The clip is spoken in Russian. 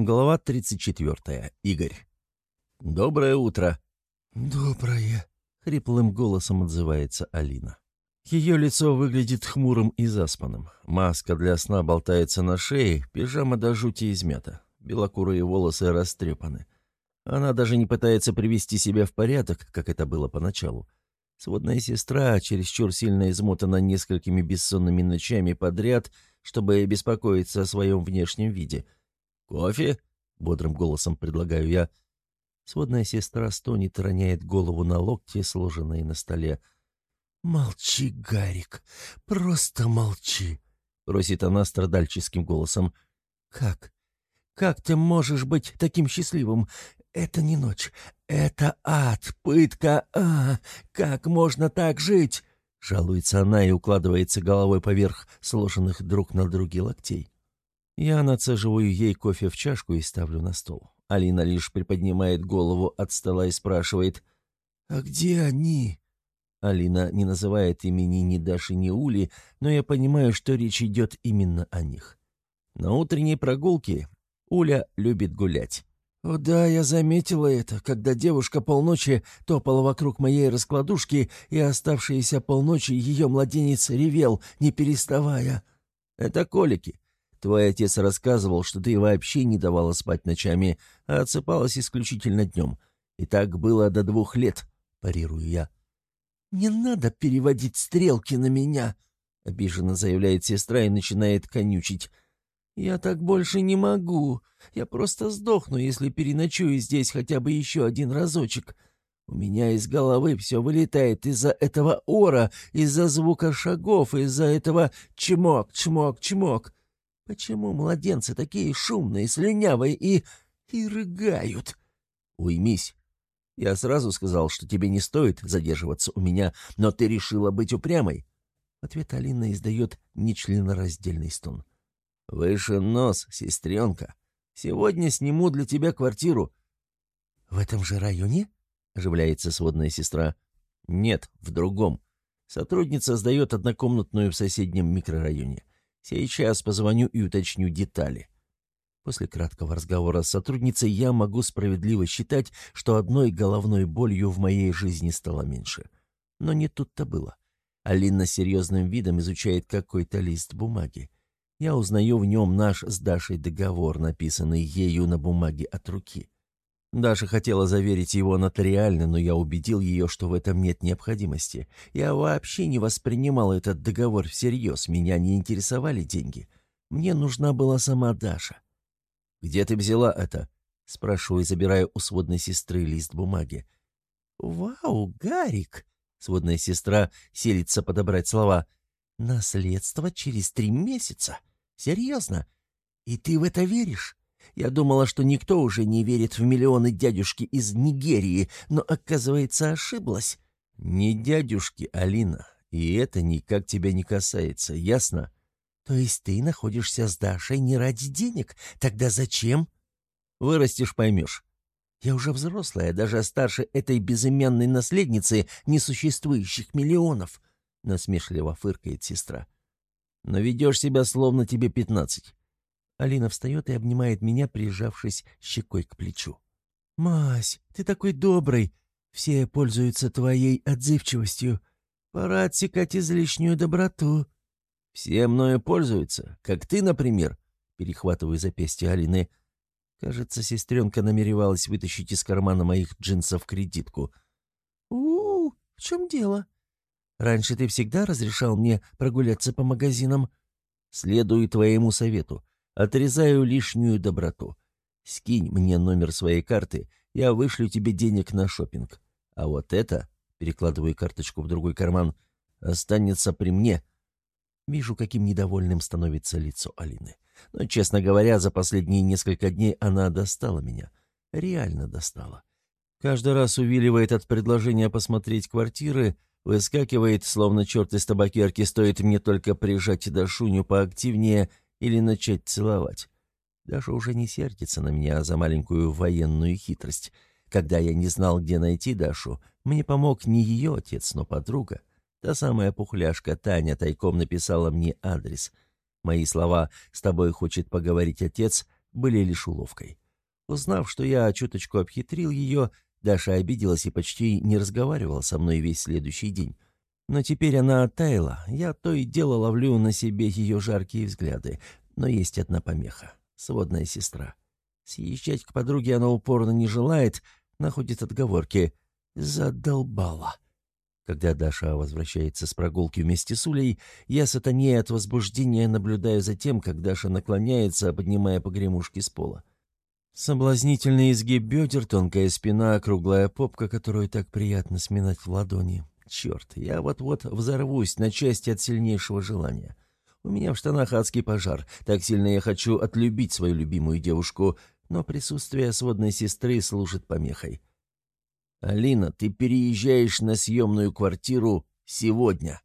Глава 34. Игорь. «Доброе утро!» «Доброе!» — хриплым голосом отзывается Алина. Ее лицо выглядит хмурым и заспанным. Маска для сна болтается на шее, пижама до жути измята. Белокурые волосы растрепаны. Она даже не пытается привести себя в порядок, как это было поначалу. Сводная сестра чересчур сильно измотана несколькими бессонными ночами подряд, чтобы беспокоиться о своем внешнем виде — «Кофе?» — бодрым голосом предлагаю я. Сводная сестра стонет и роняет голову на локти, сложенные на столе. «Молчи, Гарик, просто молчи», — просит она страдальческим голосом. «Как? Как ты можешь быть таким счастливым? Это не ночь, это ад, пытка, а, как можно так жить?» Жалуется она и укладывается головой поверх сложенных друг на друге локтей. Я нацеживаю ей кофе в чашку и ставлю на стол. Алина лишь приподнимает голову от стола и спрашивает «А где они?» Алина не называет имени ни Даши, ни Ули, но я понимаю, что речь идет именно о них. На утренней прогулке Уля любит гулять. «О да, я заметила это, когда девушка полночи топала вокруг моей раскладушки, и оставшиеся полночи ее младенец ревел, не переставая». «Это колики. Твой отец рассказывал, что ты вообще не давала спать ночами, а отсыпалась исключительно днем. И так было до двух лет, парирую я. «Не надо переводить стрелки на меня», — обиженно заявляет сестра и начинает конючить. «Я так больше не могу. Я просто сдохну, если переночую здесь хотя бы еще один разочек. У меня из головы все вылетает из-за этого ора, из-за звука шагов, из-за этого чмок-чмок-чмок. Почему младенцы такие шумные, слюнявые и... и рыгают? Уймись. Я сразу сказал, что тебе не стоит задерживаться у меня, но ты решила быть упрямой. Ответ Алина издает нечленораздельный стон. «Выше нос, сестренка. Сегодня сниму для тебя квартиру». «В этом же районе?» — оживляется сводная сестра. «Нет, в другом. Сотрудница сдает однокомнатную в соседнем микрорайоне. Сейчас позвоню и уточню детали. После краткого разговора с сотрудницей я могу справедливо считать, что одной головной болью в моей жизни стало меньше. Но не тут-то было. Алина серьезным видом изучает какой-то лист бумаги. Я узнаю в нем наш с Дашей договор, написанный ею на бумаге от руки. Даша хотела заверить его нотариально, но я убедил ее, что в этом нет необходимости. Я вообще не воспринимал этот договор всерьез, меня не интересовали деньги. Мне нужна была сама Даша. «Где ты взяла это?» — спрашиваю, забирая у сводной сестры лист бумаги. «Вау, Гарик!» — сводная сестра селится подобрать слова. «Наследство через три месяца? Серьезно? И ты в это веришь?» Я думала, что никто уже не верит в миллионы дядюшки из Нигерии, но, оказывается, ошиблась». «Не дядюшки, Алина, и это никак тебя не касается, ясно?» «То есть ты находишься с Дашей не ради денег? Тогда зачем?» «Вырастешь, поймешь». «Я уже взрослая, даже старше этой безымянной наследницы несуществующих миллионов», — насмешливо фыркает сестра. «Но ведешь себя, словно тебе пятнадцать. Алина встает и обнимает меня, прижавшись щекой к плечу. «Мась, ты такой добрый. Все пользуются твоей отзывчивостью. Пора отсекать излишнюю доброту». «Все мною пользуются, как ты, например», — перехватываю запястье Алины. Кажется, сестренка намеревалась вытащить из кармана моих джинсов кредитку. у, -у в чем дело? Раньше ты всегда разрешал мне прогуляться по магазинам?» «Следую твоему совету. Отрезаю лишнюю доброту. Скинь мне номер своей карты, я вышлю тебе денег на шопинг. А вот это, перекладываю карточку в другой карман, останется при мне. Вижу, каким недовольным становится лицо Алины. Но, честно говоря, за последние несколько дней она достала меня. Реально достала. Каждый раз увиливает от предложения посмотреть квартиры, выскакивает, словно черт из табакерки, стоит мне только прижать Дашуню поактивнее — или начать целовать. Даша уже не сердится на меня за маленькую военную хитрость. Когда я не знал, где найти Дашу, мне помог не ее отец, но подруга. Та самая пухляшка Таня тайком написала мне адрес. Мои слова «С тобой хочет поговорить отец» были лишь уловкой. Узнав, что я чуточку обхитрил ее, Даша обиделась и почти не разговаривала со мной весь следующий день. Но теперь она оттаяла, я то и дело ловлю на себе ее жаркие взгляды. Но есть одна помеха — сводная сестра. Съезжать к подруге она упорно не желает, находит отговорки. Задолбала. Когда Даша возвращается с прогулки вместе с Улей, я сатанея от возбуждения наблюдаю за тем, как Даша наклоняется, поднимая погремушки с пола. Соблазнительный изгиб бедер, тонкая спина, круглая попка, которую так приятно сминать в ладони. Черт, я вот-вот взорвусь на части от сильнейшего желания. У меня в штанах адский пожар. Так сильно я хочу отлюбить свою любимую девушку, но присутствие сводной сестры служит помехой. «Алина, ты переезжаешь на съемную квартиру сегодня»,